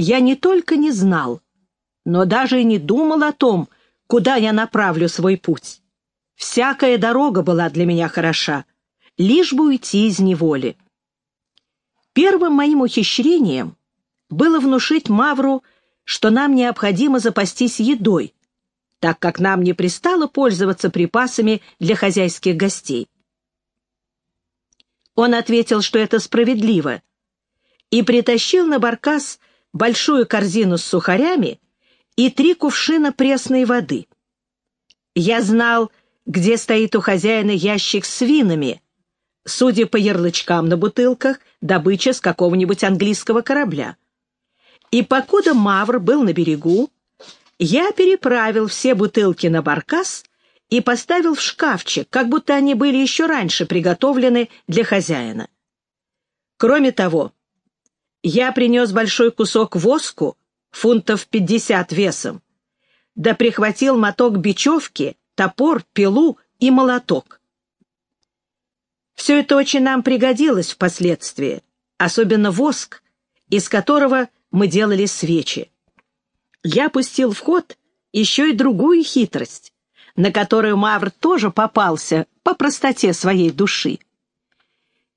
я не только не знал, но даже и не думал о том, куда я направлю свой путь. Всякая дорога была для меня хороша, лишь бы уйти из неволи. Первым моим ухищрением было внушить Мавру, что нам необходимо запастись едой, так как нам не пристало пользоваться припасами для хозяйских гостей. Он ответил, что это справедливо, и притащил на баркас большую корзину с сухарями и три кувшина пресной воды. Я знал, где стоит у хозяина ящик с винами, судя по ярлычкам на бутылках, добыча с какого-нибудь английского корабля. И покуда Мавр был на берегу, я переправил все бутылки на баркас и поставил в шкафчик, как будто они были еще раньше приготовлены для хозяина. Кроме того, я принес большой кусок воску, фунтов пятьдесят весом, да прихватил моток бечевки, топор, пилу и молоток. Все это очень нам пригодилось впоследствии, особенно воск, из которого мы делали свечи. Я пустил в ход еще и другую хитрость, на которую Мавр тоже попался по простоте своей души.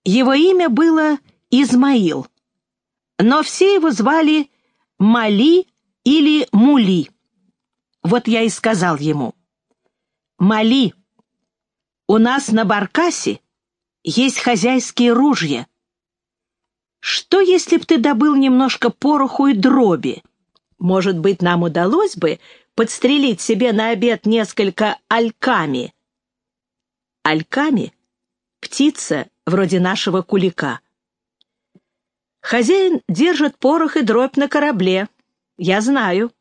Его имя было Измаил, но все его звали Мали или Мули. Вот я и сказал ему, «Мали, у нас на Баркасе есть хозяйские ружья. Что, если б ты добыл немножко пороху и дроби? Может быть, нам удалось бы подстрелить себе на обед несколько альками?» Альками — птица вроде нашего кулика. Хозяин держит порох и дробь на корабле. Я знаю.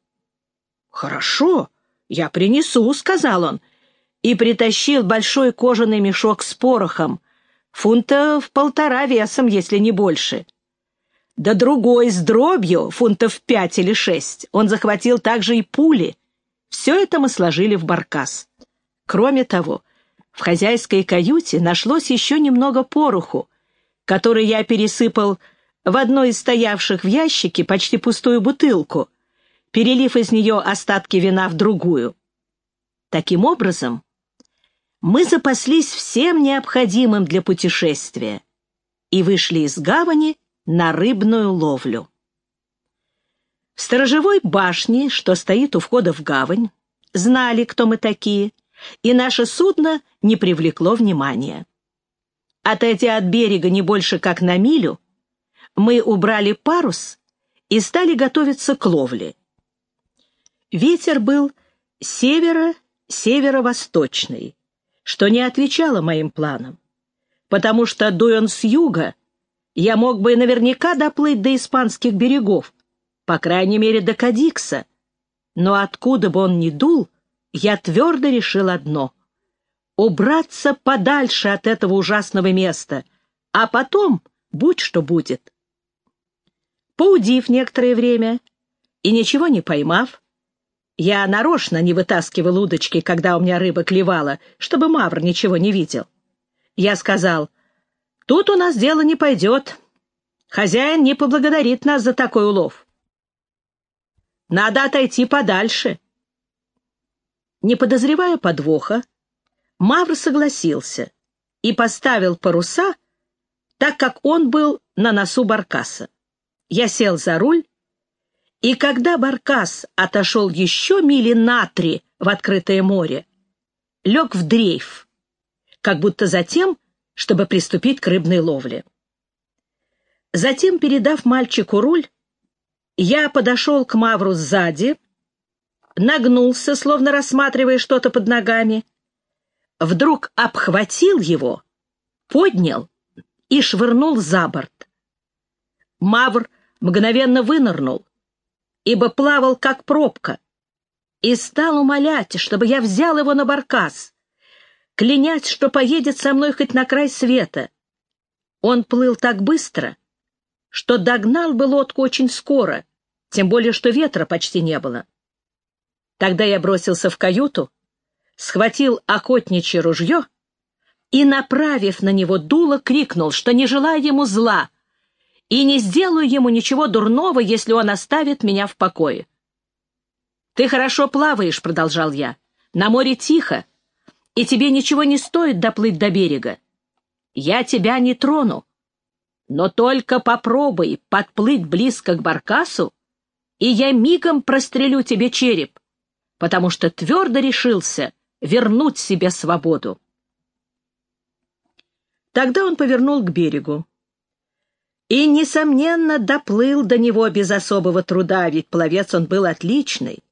Хорошо, я принесу, сказал он, и притащил большой кожаный мешок с порохом, фунтов полтора весом, если не больше. Да другой с дробью, фунтов пять или шесть. Он захватил также и пули. Все это мы сложили в баркас. Кроме того, в хозяйской каюте нашлось еще немного пороху, который я пересыпал в одной из стоявших в ящике почти пустую бутылку, перелив из нее остатки вина в другую. Таким образом, мы запаслись всем необходимым для путешествия и вышли из гавани на рыбную ловлю. В сторожевой башне, что стоит у входа в гавань, знали, кто мы такие, и наше судно не привлекло внимания. Отойдя от берега не больше как на милю, мы убрали парус и стали готовиться к ловле. Ветер был северо-северо-восточный, что не отвечало моим планам, потому что, дуя с юга, я мог бы наверняка доплыть до испанских берегов, по крайней мере, до Кадикса. Но откуда бы он ни дул, я твердо решил одно — убраться подальше от этого ужасного места, а потом будь что будет. Поудив некоторое время и ничего не поймав, я нарочно не вытаскивал удочки, когда у меня рыба клевала, чтобы Мавр ничего не видел. Я сказал, тут у нас дело не пойдет. Хозяин не поблагодарит нас за такой улов. Надо отойти подальше. Не подозревая подвоха, Мавр согласился и поставил паруса, так как он был на носу баркаса. Я сел за руль, и когда Баркас отошел еще мили на три в открытое море, лег в дрейф, как будто затем, чтобы приступить к рыбной ловле. Затем, передав мальчику руль, я подошел к Мавру сзади, нагнулся, словно рассматривая что-то под ногами, вдруг обхватил его, поднял и швырнул за борт. Мавр мгновенно вынырнул, ибо плавал как пробка, и стал умолять, чтобы я взял его на баркас, клянясь, что поедет со мной хоть на край света. Он плыл так быстро, что догнал бы лодку очень скоро, тем более что ветра почти не было. Тогда я бросился в каюту, схватил охотничье ружье и, направив на него дуло, крикнул, что не желая ему зла, и не сделаю ему ничего дурного, если он оставит меня в покое. «Ты хорошо плаваешь», — продолжал я. «На море тихо, и тебе ничего не стоит доплыть до берега. Я тебя не трону, но только попробуй подплыть близко к баркасу, и я мигом прострелю тебе череп, потому что твердо решился вернуть себе свободу. Тогда он повернул к берегу. И, несомненно, доплыл до него без особого труда, ведь пловец он был отличный.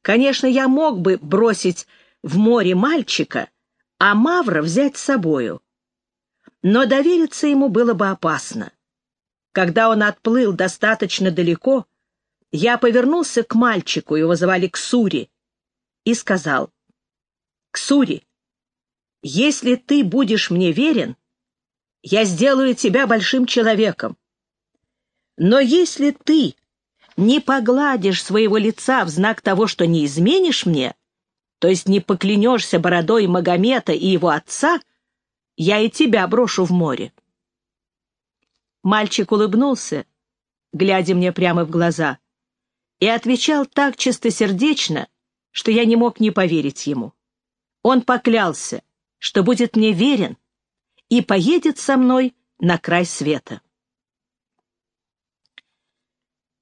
Конечно, я мог бы бросить в море мальчика, а Мавра взять с собою. Но довериться ему было бы опасно. Когда он отплыл достаточно далеко, я повернулся к мальчику, его звали Ксури, и сказал, «Ксури, если ты будешь мне верен, я сделаю тебя большим человеком. Но если ты не погладишь своего лица в знак того, что не изменишь мне, то есть не поклянешься бородой Магомета и его отца, я и тебя брошу в море. Мальчик улыбнулся, глядя мне прямо в глаза, и отвечал так чистосердечно, что я не мог не поверить ему. Он поклялся, что будет мне верен и поедет со мной на край света.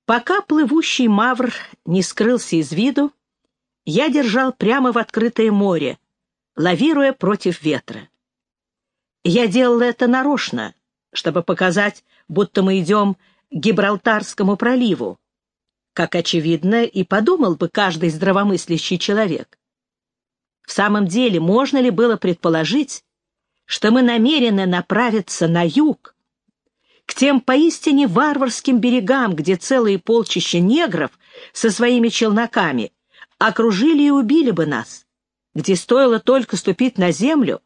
Пока плывущий мавр не скрылся из виду, я держал прямо в открытое море, лавируя против ветра. Я делал это нарочно, чтобы показать, будто мы идем к Гибралтарскому проливу, как, очевидно, и подумал бы каждый здравомыслящий человек. В самом деле, можно ли было предположить, что мы намерены направиться на юг, к тем поистине варварским берегам, где целые полчища негров со своими челноками окружили и убили бы нас, где стоило только ступить на землю,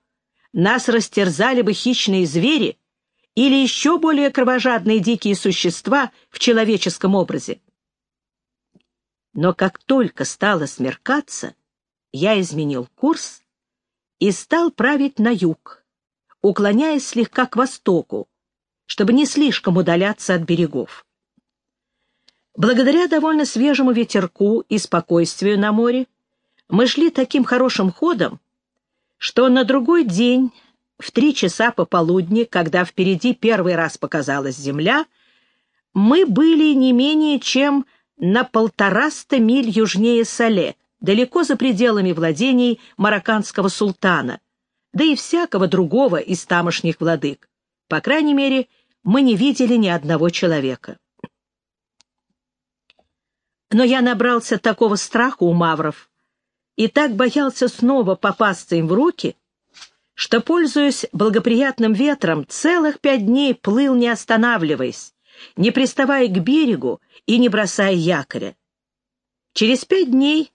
нас растерзали бы хищные звери или еще более кровожадные дикие существа в человеческом образе. Но как только стало смеркаться, я изменил курс и стал править на юг, уклоняясь слегка к востоку, чтобы не слишком удаляться от берегов. Благодаря довольно свежему ветерку и спокойствию на море мы шли таким хорошим ходом, что на другой день, в три часа пополудни, когда впереди первый раз показалась земля, мы были не менее чем на полтораста миль южнее Сале, далеко за пределами владений марокканского султана, да и всякого другого из тамошних владык. По крайней мере, мы не видели ни одного человека. Но я набрался такого страха у мавров и так боялся снова попасться им в руки, что, пользуясь благоприятным ветром, целых пять дней плыл, не останавливаясь, не приставая к берегу и не бросая якоря. Через пять дней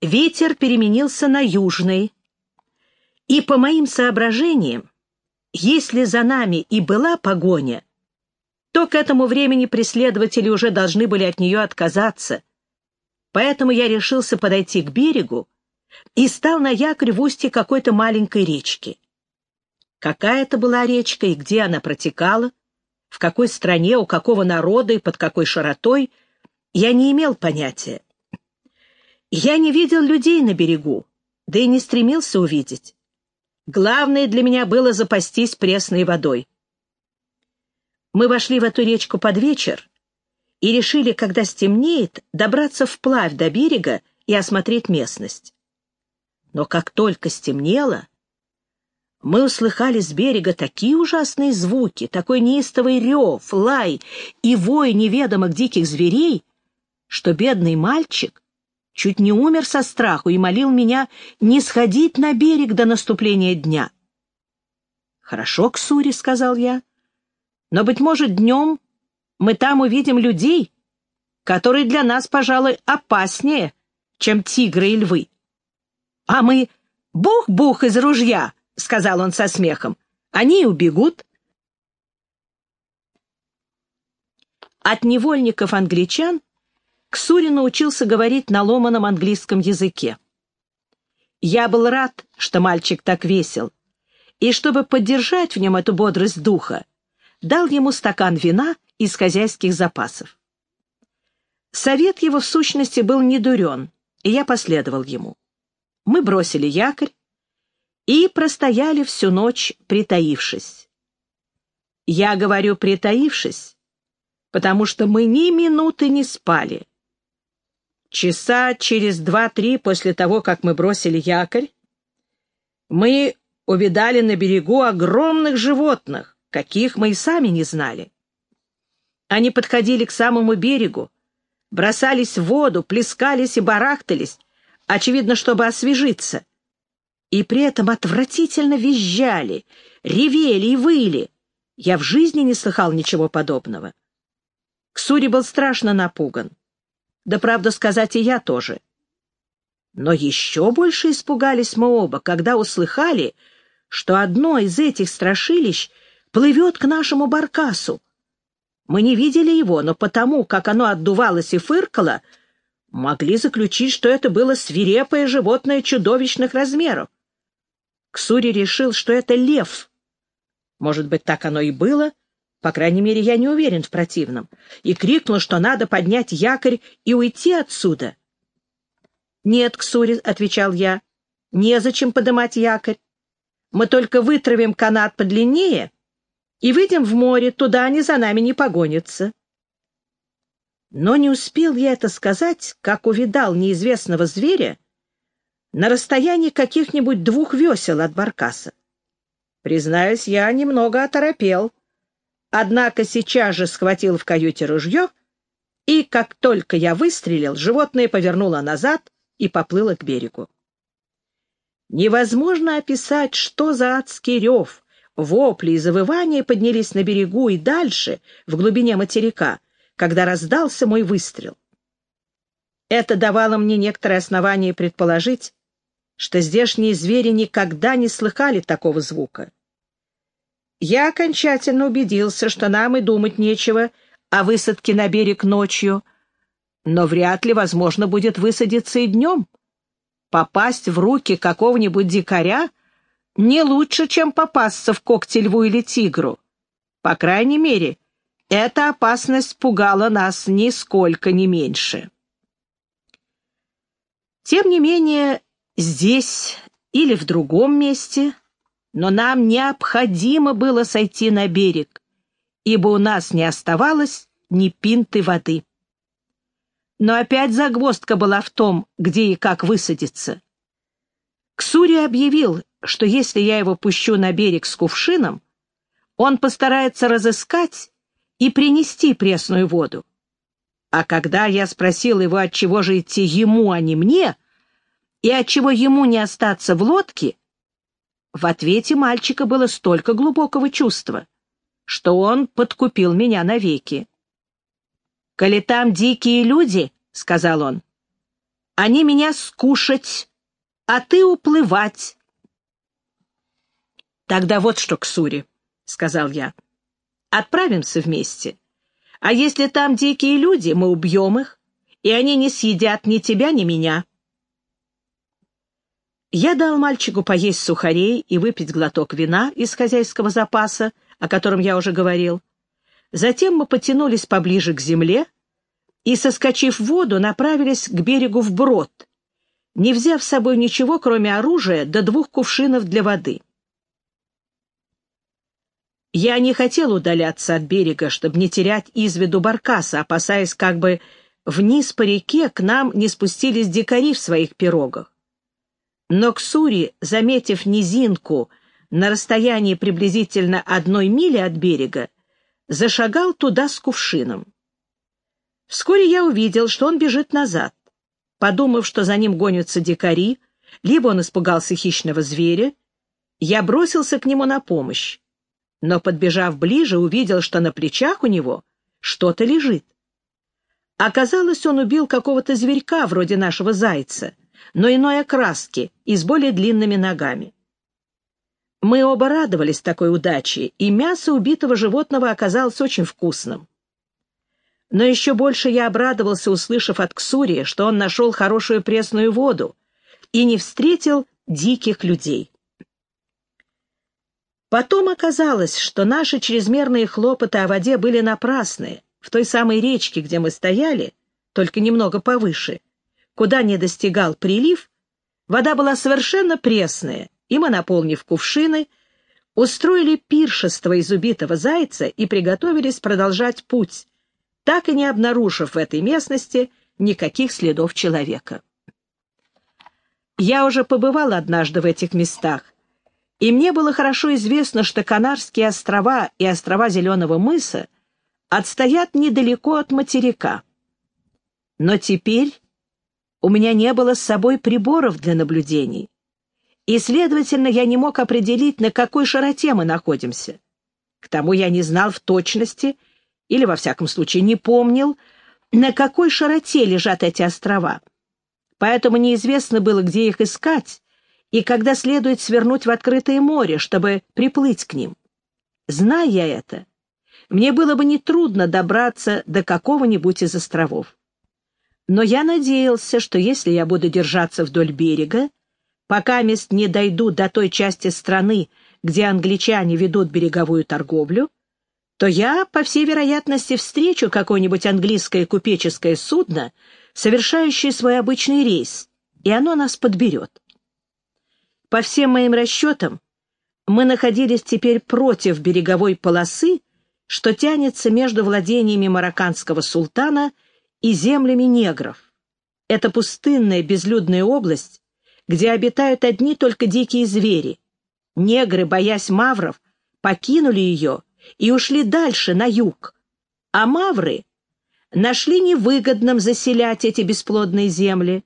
ветер переменился на южный, и, по моим соображениям, если за нами и была погоня, то к этому времени преследователи уже должны были от нее отказаться. Поэтому я решился подойти к берегу и стал на якорь в устье какой-то маленькой речки. Какая это была речка и где она протекала, в какой стране, у какого народа и под какой широтой, я не имел понятия. Я не видел людей на берегу, да и не стремился увидеть. Главное для меня было запастись пресной водой. Мы вошли в эту речку под вечер и решили, когда стемнеет, добраться вплавь до берега и осмотреть местность. Но как только стемнело, мы услыхали с берега такие ужасные звуки, такой неистовый рев, лай и вой неведомых диких зверей, что бедный мальчик чуть не умер со страху и молил меня не сходить на берег до наступления дня. «Хорошо, Ксури», — сказал я, — «но, быть может, днем мы там увидим людей, которые для нас, пожалуй, опаснее, чем тигры и львы». «А мы бух-бух из ружья», — сказал он со смехом, — «они убегут». От невольников англичан Ксури научился говорить на ломаном английском языке. Я был рад, что мальчик так весел, и чтобы поддержать в нем эту бодрость духа, дал ему стакан вина из хозяйских запасов. Совет его в сущности был недурен, и я последовал ему. Мы бросили якорь и простояли всю ночь, притаившись. Я говорю «притаившись», потому что мы ни минуты не спали. Часа через два-три после того, как мы бросили якорь, мы увидали на берегу огромных животных, каких мы и сами не знали. Они подходили к самому берегу, бросались в воду, плескались и барахтались, очевидно, чтобы освежиться. И при этом отвратительно визжали, ревели и выли. Я в жизни не слыхал ничего подобного. Ксури был страшно напуган. Да, правда сказать, и я тоже. Но еще больше испугались мы оба, когда услыхали, что одно из этих страшилищ плывет к нашему баркасу. Мы не видели его, но потому, как оно отдувалось и фыркало, могли заключить, что это было свирепое животное чудовищных размеров. Ксури решил, что это лев. Может быть, так оно и было, по крайней мере, я не уверен в противном, и крикнул, что надо поднять якорь и уйти отсюда. «Нет, Ксури», — отвечал я, — «незачем подымать якорь. Мы только вытравим канат подлиннее и выйдем в море, туда они за нами не погонятся». Но не успел я это сказать, как увидал неизвестного зверя на расстоянии каких-нибудь двух весел от баркаса. Признаюсь, я немного оторопел. Однако сейчас же схватил в каюте ружье, и, как только я выстрелил, животное повернуло назад и поплыло к берегу. Невозможно описать, что за адский рев, вопли и завывания поднялись на берегу и дальше, в глубине материка, когда раздался мой выстрел. Это давало мне некоторое основание предположить, что здешние звери никогда не слыхали такого звука. Я окончательно убедился, что нам и думать нечего о высадке на берег ночью, но вряд ли возможно будет высадиться и днем. Попасть в руки какого-нибудь дикаря не лучше, чем попасться в когти льву или тигру. По крайней мере, эта опасность пугала нас нисколько не меньше. Тем не менее, здесь или в другом месте, но нам необходимо было сойти на берег, ибо у нас не оставалось ни пинты воды. Но опять загвоздка была в том, где и как высадиться. Ксури объявил, что если я его пущу на берег с кувшином, он постарается разыскать и принести пресную воду. А когда я спросил его, от чего же идти ему, а не мне, и от чего ему не остаться в лодке, в ответе мальчика было столько глубокого чувства, что он подкупил меня навеки. «Коли там дикие люди, — сказал он, — они меня скушать, а ты уплывать». «Тогда вот что, Ксури, — сказал я, — отправимся вместе. А если там дикие люди, мы убьем их, и они не съедят ни тебя, ни меня». Я дал мальчику поесть сухарей и выпить глоток вина из хозяйского запаса, о котором я уже говорил. Затем мы потянулись поближе к земле и, соскочив в воду, направились к берегу вброд, не взяв с собой ничего, кроме оружия до двух кувшинов для воды. Я не хотел удаляться от берега, чтобы не терять из виду баркаса, опасаясь, как бы вниз по реке к нам не спустились дикари в своих пирогах. Но Ксури, заметив низинку на расстоянии приблизительно одной мили от берега, зашагал туда с кувшином. Вскоре я увидел, что он бежит назад. Подумав, что за ним гонятся дикари, либо он испугался хищного зверя, я бросился к нему на помощь, но, подбежав ближе, увидел, что на плечах у него что-то лежит. Оказалось, он убил какого-то зверька, вроде нашего зайца, но иной окраски и с более длинными ногами. Мы оба радовались такой удаче, и мясо убитого животного оказалось очень вкусным. Но еще больше я обрадовался, услышав от Ксури, что он нашел хорошую пресную воду и не встретил диких людей. Потом оказалось, что наши чрезмерные хлопоты о воде были напрасны. В той самой речке, где мы стояли, только немного повыше, куда не достигал прилив, вода была совершенно пресная, и мы, наполнив кувшины, устроили пиршество из убитого зайца и приготовились продолжать путь, так и не обнаружив в этой местности никаких следов человека. Я уже побывал однажды в этих местах, и мне было хорошо известно, что Канарские острова и острова Зеленого мыса отстоят недалеко от материка. Но теперь у меня не было с собой приборов для наблюдений, и, следовательно, я не мог определить, на какой широте мы находимся. К тому я не знал в точности, или, во всяком случае, не помнил, на какой широте лежат эти острова. Поэтому неизвестно было, где их искать, и когда следует свернуть в открытое море, чтобы приплыть к ним. Зная это, мне было бы нетрудно добраться до какого-нибудь из островов. Но я надеялся, что если я буду держаться вдоль берега, пока мест не дойду до той части страны, где англичане ведут береговую торговлю, то я, по всей вероятности, встречу какое-нибудь английское купеческое судно, совершающее свой обычный рейс, и оно нас подберет. По всем моим расчетам, мы находились теперь против береговой полосы, что тянется между владениями марокканского султана и землями негров. Это пустынная безлюдная область, где обитают одни только дикие звери. Негры, боясь мавров, покинули ее и ушли дальше, на юг. А мавры нашли невыгодным заселять эти бесплодные земли.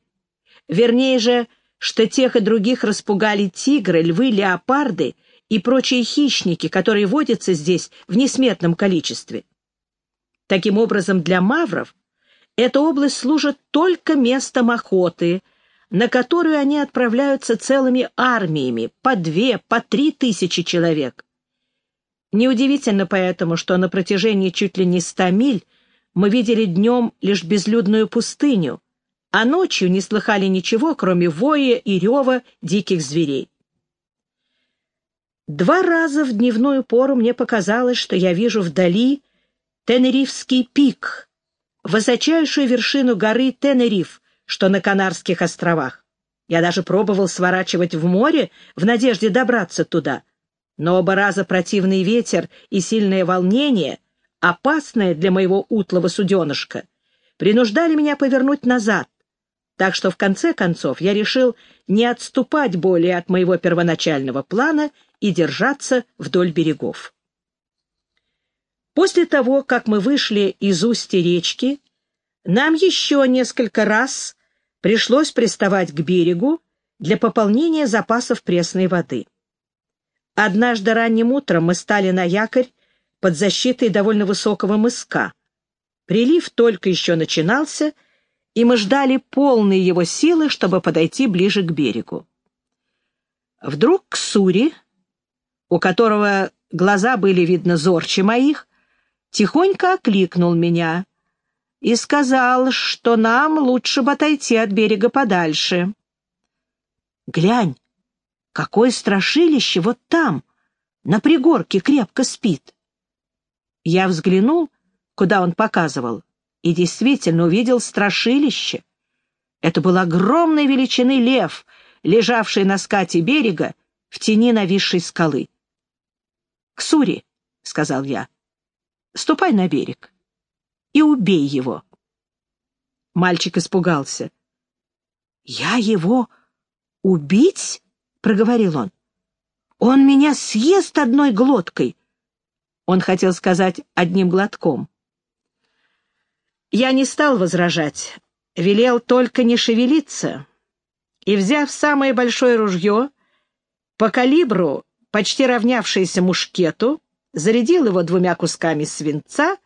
Вернее же, что тех и других распугали тигры, львы, леопарды и прочие хищники, которые водятся здесь в несметном количестве. Таким образом, для мавров эта область служит только местом охоты – на которую они отправляются целыми армиями, по две, по три тысячи человек. Неудивительно поэтому, что на протяжении чуть ли не ста миль мы видели днем лишь безлюдную пустыню, а ночью не слыхали ничего, кроме воя и рева диких зверей. Два раза в дневную пору мне показалось, что я вижу вдали Тенерифский пик, высочайшую вершину горы Тенериф, что на Канарских островах. Я даже пробовал сворачивать в море в надежде добраться туда. Но оба раза противный ветер и сильное волнение, опасное для моего утлого суденышка, принуждали меня повернуть назад. Так что в конце концов я решил не отступать более от моего первоначального плана и держаться вдоль берегов. После того, как мы вышли из устья речки, нам еще несколько раз пришлось приставать к берегу для пополнения запасов пресной воды. Однажды ранним утром мы стали на якорь под защитой довольно высокого мыска. Прилив только еще начинался, и мы ждали полной его силы, чтобы подойти ближе к берегу. Вдруг Ксури, у которого глаза были, видно, зорче моих, тихонько окликнул меня и сказал, что нам лучше бы отойти от берега подальше. «Глянь, какое страшилище вот там, на пригорке крепко спит!» Я взглянул, куда он показывал, и действительно увидел страшилище. Это был огромной величины лев, лежавший на скате берега в тени нависшей скалы. «Ксури», — сказал я, — «ступай на берег» и убей его. Мальчик испугался. «Я его убить?» — проговорил он. «Он меня съест одной глоткой!» Он хотел сказать одним глотком. Я не стал возражать, велел только не шевелиться, и, взяв самое большое ружье, по калибру, почти равнявшееся мушкету, зарядил его двумя кусками свинца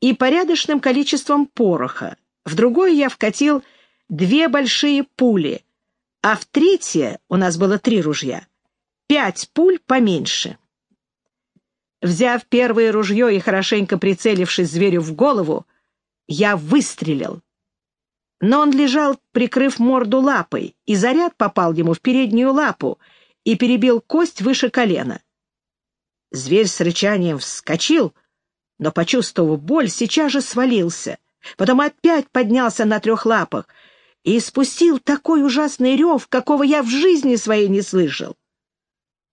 и порядочным количеством пороха. В другое я вкатил две большие пули, а в третье, у нас было три ружья, пять пуль поменьше. Взяв первое ружье и хорошенько прицелившись зверю в голову, я выстрелил. Но он лежал, прикрыв морду лапой, и заряд попал ему в переднюю лапу и перебил кость выше колена. Зверь с рычанием вскочил, но, почувствовав боль, сейчас же свалился. Потом опять поднялся на трех лапах и спустил такой ужасный рев, какого я в жизни своей не слышал.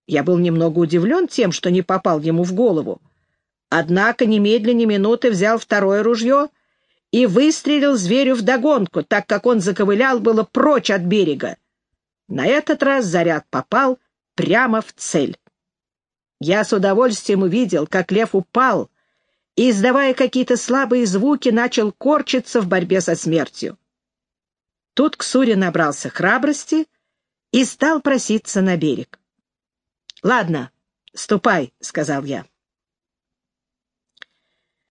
Я был немного удивлен тем, что не попал ему в голову. Однако немедленно минуты взял второе ружье и выстрелил зверю вдогонку, так как он заковылял было прочь от берега. На этот раз заряд попал прямо в цель. Я с удовольствием увидел, как лев упал и, издавая какие-то слабые звуки, начал корчиться в борьбе со смертью. Тут Ксури набрался храбрости и стал проситься на берег. «Ладно, ступай», — сказал я.